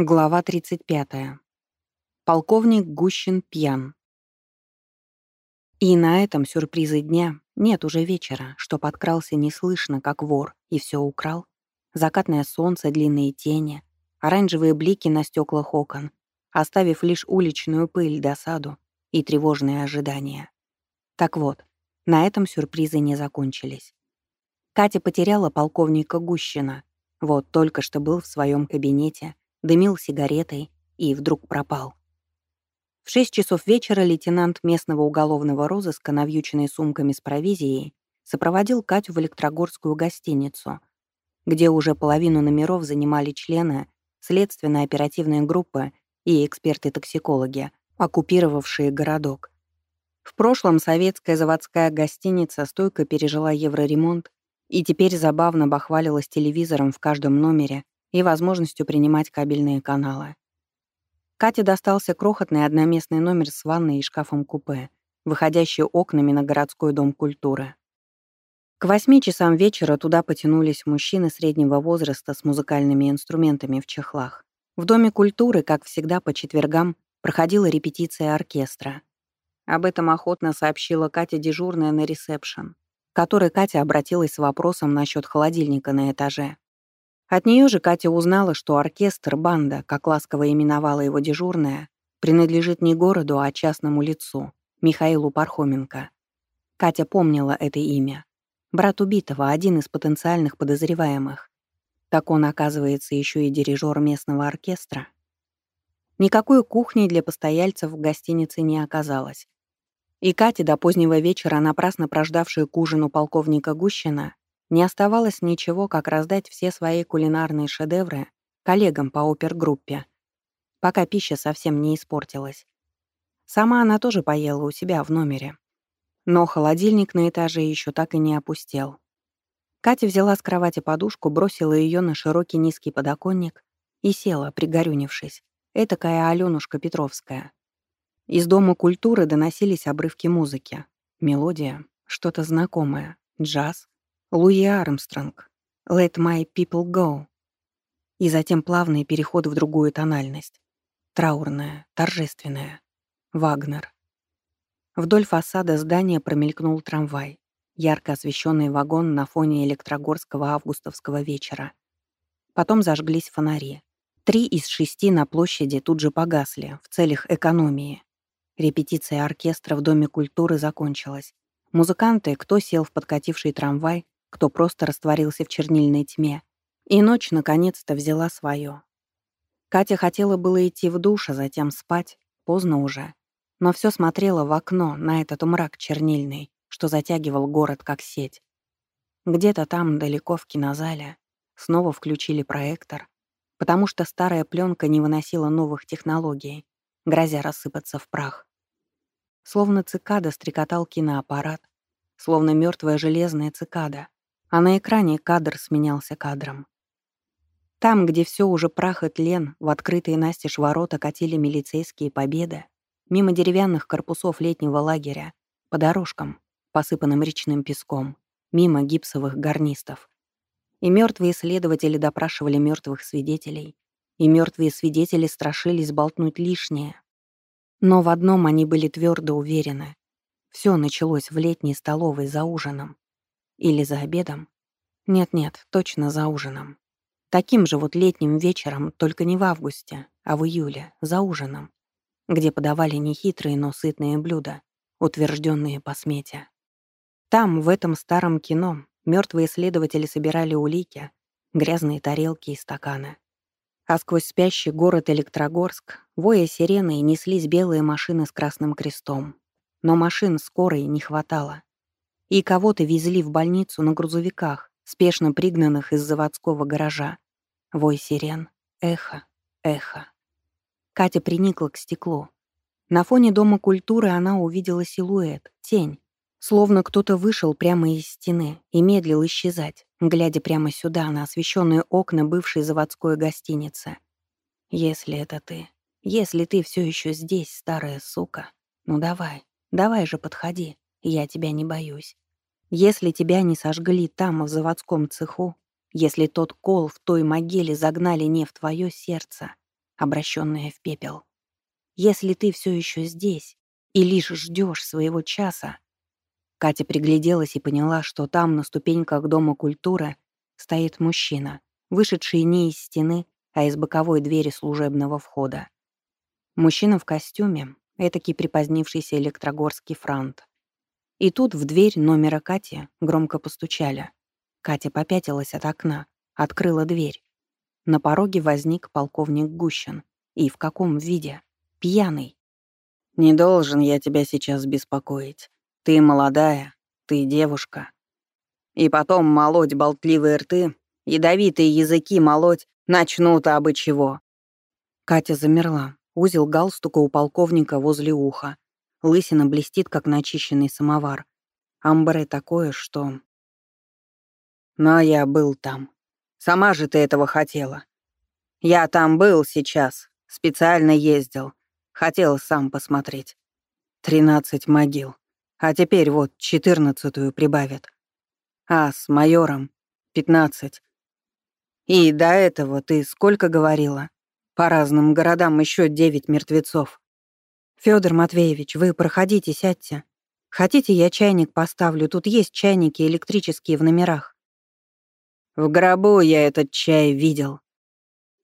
Глава 35. Полковник Гущин пьян. И на этом сюрпризы дня нет уже вечера, что подкрался неслышно, как вор, и все украл. Закатное солнце, длинные тени, оранжевые блики на стеклах окон, оставив лишь уличную пыль, досаду и тревожные ожидания. Так вот, на этом сюрпризы не закончились. Катя потеряла полковника Гущина. Вот только что был в своем кабинете, дымил сигаретой и вдруг пропал. В шесть часов вечера лейтенант местного уголовного розыска, навьюченный сумками с провизией, сопроводил Катю в электрогорскую гостиницу, где уже половину номеров занимали члены следственной оперативной группы и эксперты-токсикологи, оккупировавшие городок. В прошлом советская заводская гостиница стойко пережила евроремонт и теперь забавно бахвалилась телевизором в каждом номере и возможностью принимать кабельные каналы. Кате достался крохотный одноместный номер с ванной и шкафом-купе, выходящий окнами на городской дом культуры. К восьми часам вечера туда потянулись мужчины среднего возраста с музыкальными инструментами в чехлах. В Доме культуры, как всегда, по четвергам проходила репетиция оркестра. Об этом охотно сообщила Катя дежурная на ресепшн, к которой Катя обратилась с вопросом насчет холодильника на этаже. От нее же Катя узнала, что оркестр, банда, как ласково именовала его дежурная, принадлежит не городу, а частному лицу, Михаилу Пархоменко. Катя помнила это имя. Брат убитого, один из потенциальных подозреваемых. Так он, оказывается, еще и дирижер местного оркестра. Никакой кухни для постояльцев в гостинице не оказалось. И Кате до позднего вечера, напрасно прождавшая к ужину полковника Гущина, не оставалось ничего, как раздать все свои кулинарные шедевры коллегам по опергруппе, пока пища совсем не испортилась. Сама она тоже поела у себя в номере. Но холодильник на этаже еще так и не опустел. Катя взяла с кровати подушку, бросила ее на широкий низкий подоконник и села, пригорюнившись. Этакая Алёнушка Петровская. Из Дома культуры доносились обрывки музыки. Мелодия, что-то знакомое, джаз, Луи Армстронг, «Let my people go». И затем плавный переход в другую тональность. Траурная, торжественная. Вагнер. Вдоль фасада здания промелькнул трамвай. Ярко освещенный вагон на фоне электрогорского августовского вечера. Потом зажглись фонари. Три из шести на площади тут же погасли, в целях экономии. Репетиция оркестра в Доме культуры закончилась. Музыканты, кто сел в подкативший трамвай, кто просто растворился в чернильной тьме. И ночь наконец-то взяла свое. Катя хотела было идти в душ, а затем спать, поздно уже. Но все смотрела в окно на этот мрак чернильный, что затягивал город как сеть. Где-то там, далеко в кинозале, снова включили проектор, потому что старая пленка не выносила новых технологий, грозя рассыпаться в прах. Словно цикада стрекотал киноаппарат, словно мертвая железная цикада, а на экране кадр сменялся кадром. Там, где все уже прах и тлен, в открытые настежь ворота катили милицейские победы, мимо деревянных корпусов летнего лагеря, по дорожкам, посыпанным речным песком, мимо гипсовых гарнистов. И мертвые следователи допрашивали мертвых свидетелей, и мертвые свидетели страшились болтнуть лишнее. Но в одном они были твердо уверены. Все началось в летней столовой за ужином. Или за обедом? Нет-нет, точно за ужином. Таким же вот летним вечером, только не в августе, а в июле, за ужином, где подавали нехитрые, но сытные блюда, утвержденные по смете. Там, в этом старом кино, мертвые следователи собирали улики, грязные тарелки и стаканы. А сквозь спящий город Электрогорск, воя сирены, неслись белые машины с красным крестом. Но машин скорой не хватало и кого-то везли в больницу на грузовиках, спешно пригнанных из заводского гаража. Вой сирен, эхо, эхо. Катя приникла к стеклу. На фоне Дома культуры она увидела силуэт, тень, словно кто-то вышел прямо из стены и медлил исчезать, глядя прямо сюда, на освещенные окна бывшей заводской гостиницы. «Если это ты, если ты все еще здесь, старая сука, ну давай, давай же подходи, я тебя не боюсь. Если тебя не сожгли там, в заводском цеху, если тот кол в той могиле загнали не в твое сердце, обращенная в пепел. Если ты все еще здесь и лишь ждешь своего часа... Катя пригляделась и поняла, что там, на ступеньках Дома культуры, стоит мужчина, вышедший не из стены, а из боковой двери служебного входа. Мужчина в костюме, этакий припозднившийся электрогорский франт. И тут в дверь номера Кати громко постучали. Катя попятилась от окна, открыла дверь. На пороге возник полковник Гущин. И в каком виде? Пьяный. «Не должен я тебя сейчас беспокоить. Ты молодая, ты девушка. И потом молоть болтливые рты, ядовитые языки молоть начнут абы чего». Катя замерла. Узел галстука у полковника возле уха. Лысина блестит, как начищенный самовар. Амбре такое, что... Но я был там. Сама же ты этого хотела. Я там был сейчас, специально ездил. Хотел сам посмотреть. Тринадцать могил. А теперь вот четырнадцатую прибавят. А с майором пятнадцать. И до этого ты сколько говорила? По разным городам еще девять мертвецов. Федор Матвеевич, вы проходите, сядьте. Хотите, я чайник поставлю? Тут есть чайники электрические в номерах. В гробу я этот чай видел.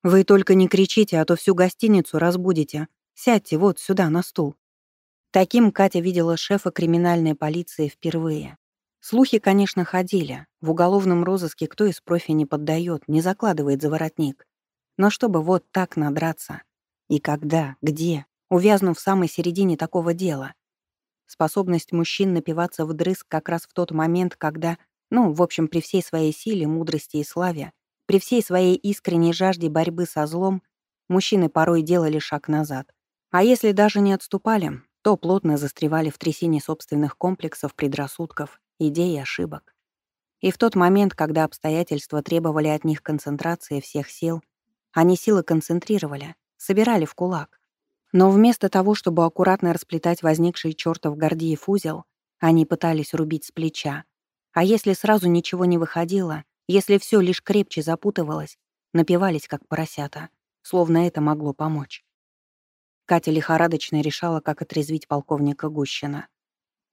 Вы только не кричите, а то всю гостиницу разбудите. Сядьте вот сюда, на стул. Таким Катя видела шефа криминальной полиции впервые. Слухи, конечно, ходили. В уголовном розыске кто из профи не поддает, не закладывает за воротник. Но чтобы вот так надраться. И когда, где, увязнув в самой середине такого дела. Способность мужчин напиваться вдрызг как раз в тот момент, когда ну, в общем, при всей своей силе, мудрости и славе, при всей своей искренней жажде борьбы со злом, мужчины порой делали шаг назад. А если даже не отступали, то плотно застревали в трясине собственных комплексов, предрассудков, идей и ошибок. И в тот момент, когда обстоятельства требовали от них концентрации всех сил, они силы концентрировали, собирали в кулак. Но вместо того, чтобы аккуратно расплетать возникший чертов Гордиев узел, они пытались рубить с плеча, а если сразу ничего не выходило, если все лишь крепче запутывалось, напивались как поросята, словно это могло помочь. Катя лихорадочно решала, как отрезвить полковника Гущина.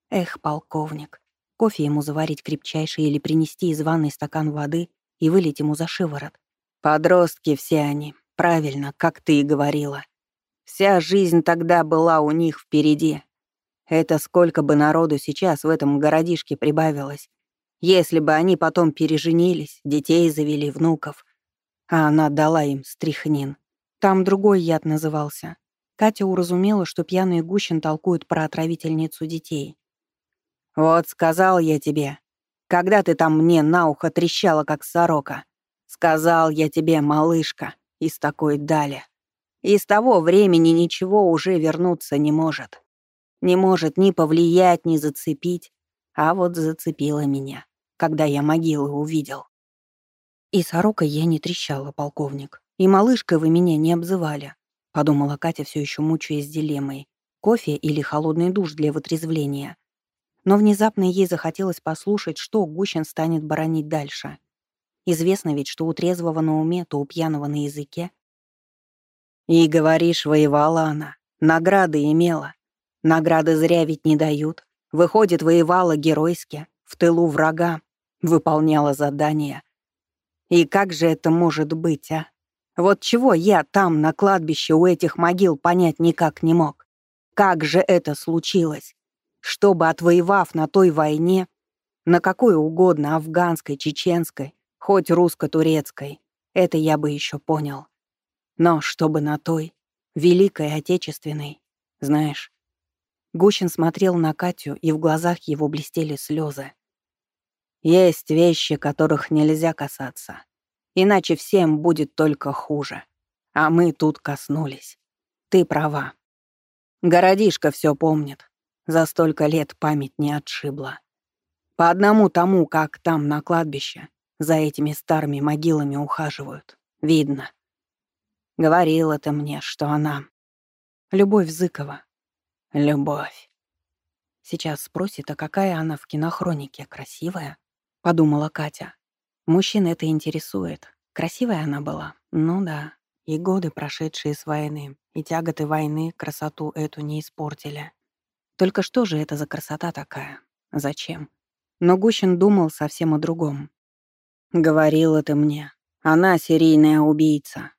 Эх, полковник, кофе ему заварить крепчайший или принести из ванной стакан воды и вылить ему за шиворот. Подростки все они, правильно, как ты и говорила. Вся жизнь тогда была у них впереди. Это сколько бы народу сейчас в этом городишке прибавилось, если бы они потом переженились, детей завели, внуков. А она дала им стряхнин. Там другой яд назывался. Катя уразумела, что пьяный Гущин толкует про отравительницу детей. «Вот сказал я тебе, когда ты там мне на ухо трещала, как сорока. Сказал я тебе, малышка, из такой дали. И с того времени ничего уже вернуться не может. Не может ни повлиять, ни зацепить. А вот зацепила меня когда я могилы увидел. И сорока я не трещала, полковник. И малышкой вы меня не обзывали, подумала Катя, все еще мучаясь дилеммой. Кофе или холодный душ для вытрезвления. Но внезапно ей захотелось послушать, что Гущин станет баронить дальше. Известно ведь, что у трезвого на уме, то у пьяного на языке. И говоришь, воевала она. Награды имела. Награды зря ведь не дают. Выходит, воевала геройски, в тылу врага. Выполняла задание. И как же это может быть, а? Вот чего я там, на кладбище у этих могил, понять никак не мог. Как же это случилось? Чтобы, отвоевав на той войне, на какой угодно, афганской, чеченской, хоть русско-турецкой, это я бы еще понял. Но чтобы на той, великой отечественной, знаешь. Гущин смотрел на Катю, и в глазах его блестели слезы. Есть вещи, которых нельзя касаться. Иначе всем будет только хуже. А мы тут коснулись. Ты права. Городишко все помнит. За столько лет память не отшибла. По одному тому, как там на кладбище за этими старыми могилами ухаживают. Видно. Говорила ты мне, что она... Любовь Зыкова. Любовь. Сейчас спросит, а какая она в кинохронике, красивая? — подумала Катя. Мужчин это интересует. Красивая она была? Ну да. И годы, прошедшие с войны, и тяготы войны красоту эту не испортили. Только что же это за красота такая? Зачем? Но Гущин думал совсем о другом. «Говорила ты мне, она серийная убийца.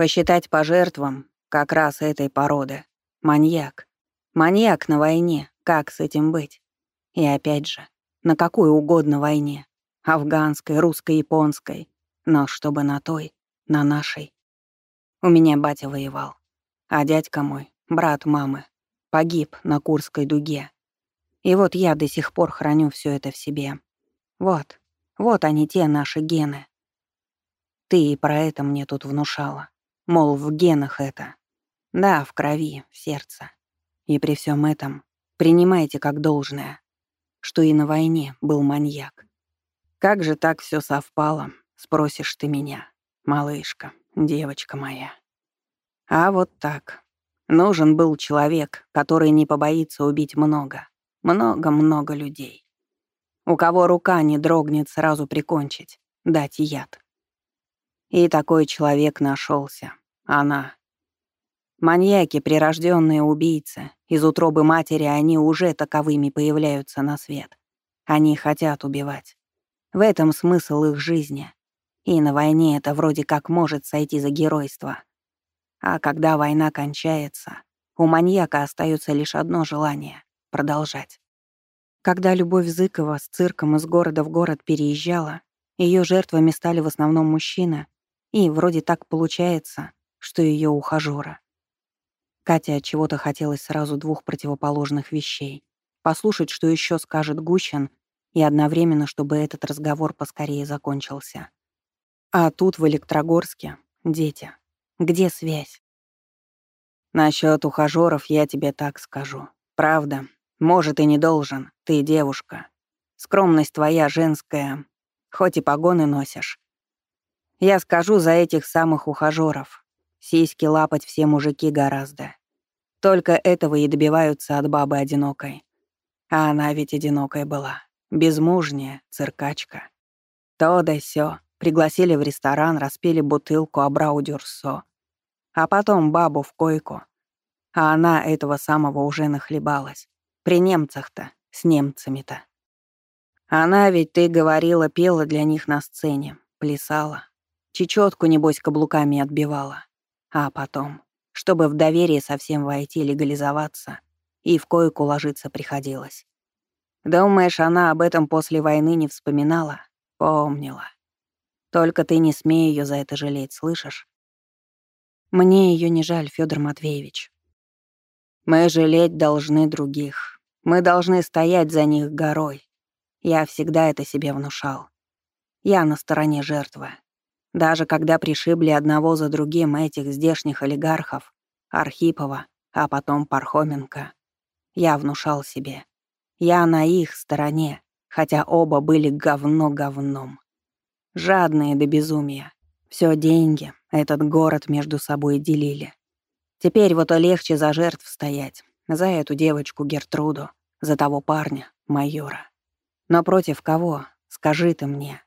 Посчитать по жертвам как раз этой породы. Маньяк. Маньяк на войне. Как с этим быть? И опять же, на какой угодно войне. Афганской, русской, японской. Но чтобы на той, на нашей. У меня батя воевал. А дядька мой, брат мамы, погиб на Курской дуге. И вот я до сих пор храню все это в себе. Вот, вот они те наши гены. Ты и про это мне тут внушала. Мол, в генах это. Да, в крови, в сердце. И при всем этом принимайте как должное, что и на войне был маньяк. Как же так все совпало, спросишь ты меня, малышка, девочка моя. А вот так. Нужен был человек, который не побоится убить много, много-много людей. У кого рука не дрогнет сразу прикончить, дать яд. И такой человек нашелся. Она. Маньяки, прирожденные убийцы, из утробы матери они уже таковыми появляются на свет. Они хотят убивать. В этом смысл их жизни. И на войне это вроде как может сойти за геройство. А когда война кончается, у маньяка остается лишь одно желание — продолжать. Когда Любовь Зыкова с цирком из города в город переезжала, ее жертвами стали в основном мужчины, и вроде так получается, что ее ухажёра. Катя от чего-то хотелось сразу двух противоположных вещей. Послушать, что еще скажет Гущин, и одновременно, чтобы этот разговор поскорее закончился. А тут, в Электрогорске, дети. Где связь? Насчет ухажеров я тебе так скажу. Правда, может и не должен, ты девушка. Скромность твоя женская, хоть и погоны носишь. Я скажу за этих самых ухажеров. Сиськи лапать все мужики гораздо. Только этого и добиваются от бабы одинокой. А она ведь одинокая была. Безмужняя, циркачка. То да сё. Пригласили в ресторан, распили бутылку Абрау Дюрсо а потом бабу в койку. А она этого самого уже нахлебалась. При немцах-то, с немцами-то. Она ведь, ты говорила, пела для них на сцене, плясала. Чечетку, небось, каблуками отбивала. А потом, чтобы в доверие совсем войти, легализоваться, и в койку ложиться приходилось. Думаешь, она об этом после войны не вспоминала? Помнила. Только ты не смей ее за это жалеть, слышишь? Мне ее не жаль, Федор Матвеевич. Мы жалеть должны других. Мы должны стоять за них горой. Я всегда это себе внушал. Я на стороне жертвы. Даже когда пришибли одного за другим этих здешних олигархов, Архипова, а потом Пархоменко, я внушал себе. Я на их стороне, хотя оба были говно говном. Жадные до безумия. Все деньги, этот город между собой делили. Теперь вот легче за жертв стоять. За эту девочку Гертруду, за того парня, майора. Но против кого, скажи ты мне.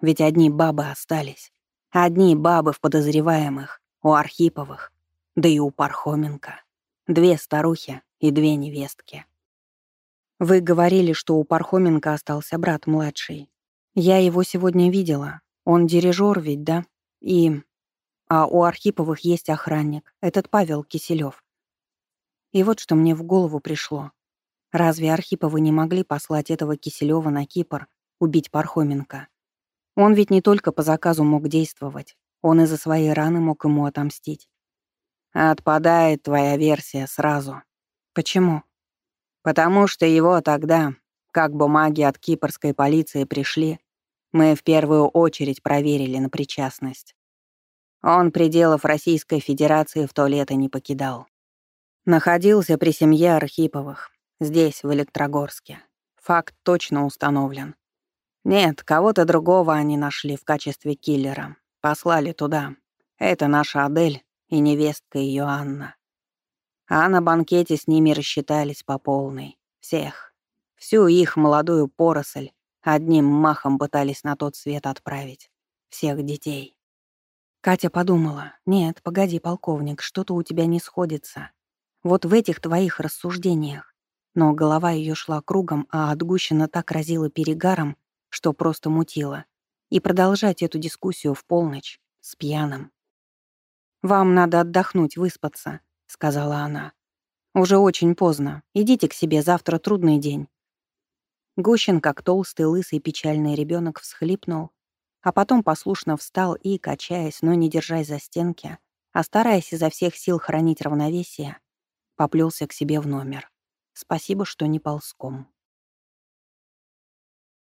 Ведь одни бабы остались. Одни бабы в подозреваемых, у Архиповых, да и у Пархоменко. Две старухи и две невестки. Вы говорили, что у Пархоменко остался брат младший. Я его сегодня видела. Он дирижер ведь, да? И... А у Архиповых есть охранник, этот Павел Киселёв. И вот что мне в голову пришло. Разве Архиповы не могли послать этого Киселёва на Кипр, убить Пархоменко? Он ведь не только по заказу мог действовать, он и за свои раны мог ему отомстить. Отпадает твоя версия сразу. Почему? Потому что его тогда, как бумаги от кипрской полиции пришли, мы в первую очередь проверили на причастность. Он пределов Российской Федерации в то лето не покидал. Находился при семье Архиповых, здесь, в Электрогорске. Факт точно установлен. Нет, кого-то другого они нашли в качестве киллера. Послали туда. Это наша Адель и невестка ее Анна. А на банкете с ними рассчитались по полной. Всех. Всю их молодую поросль Одним махом пытались на тот свет отправить. Всех детей. Катя подумала, «Нет, погоди, полковник, что-то у тебя не сходится. Вот в этих твоих рассуждениях». Но голова ее шла кругом, а от Гущина так разила перегаром, что просто мутила. И продолжать эту дискуссию в полночь, с пьяным. «Вам надо отдохнуть, выспаться», — сказала она. «Уже очень поздно. Идите к себе, завтра трудный день». Гущин, как толстый, лысый, печальный ребенок, всхлипнул, а потом послушно встал и, качаясь, но не держась за стенки, а стараясь изо всех сил хранить равновесие, поплелся к себе в номер. Спасибо, что не ползком.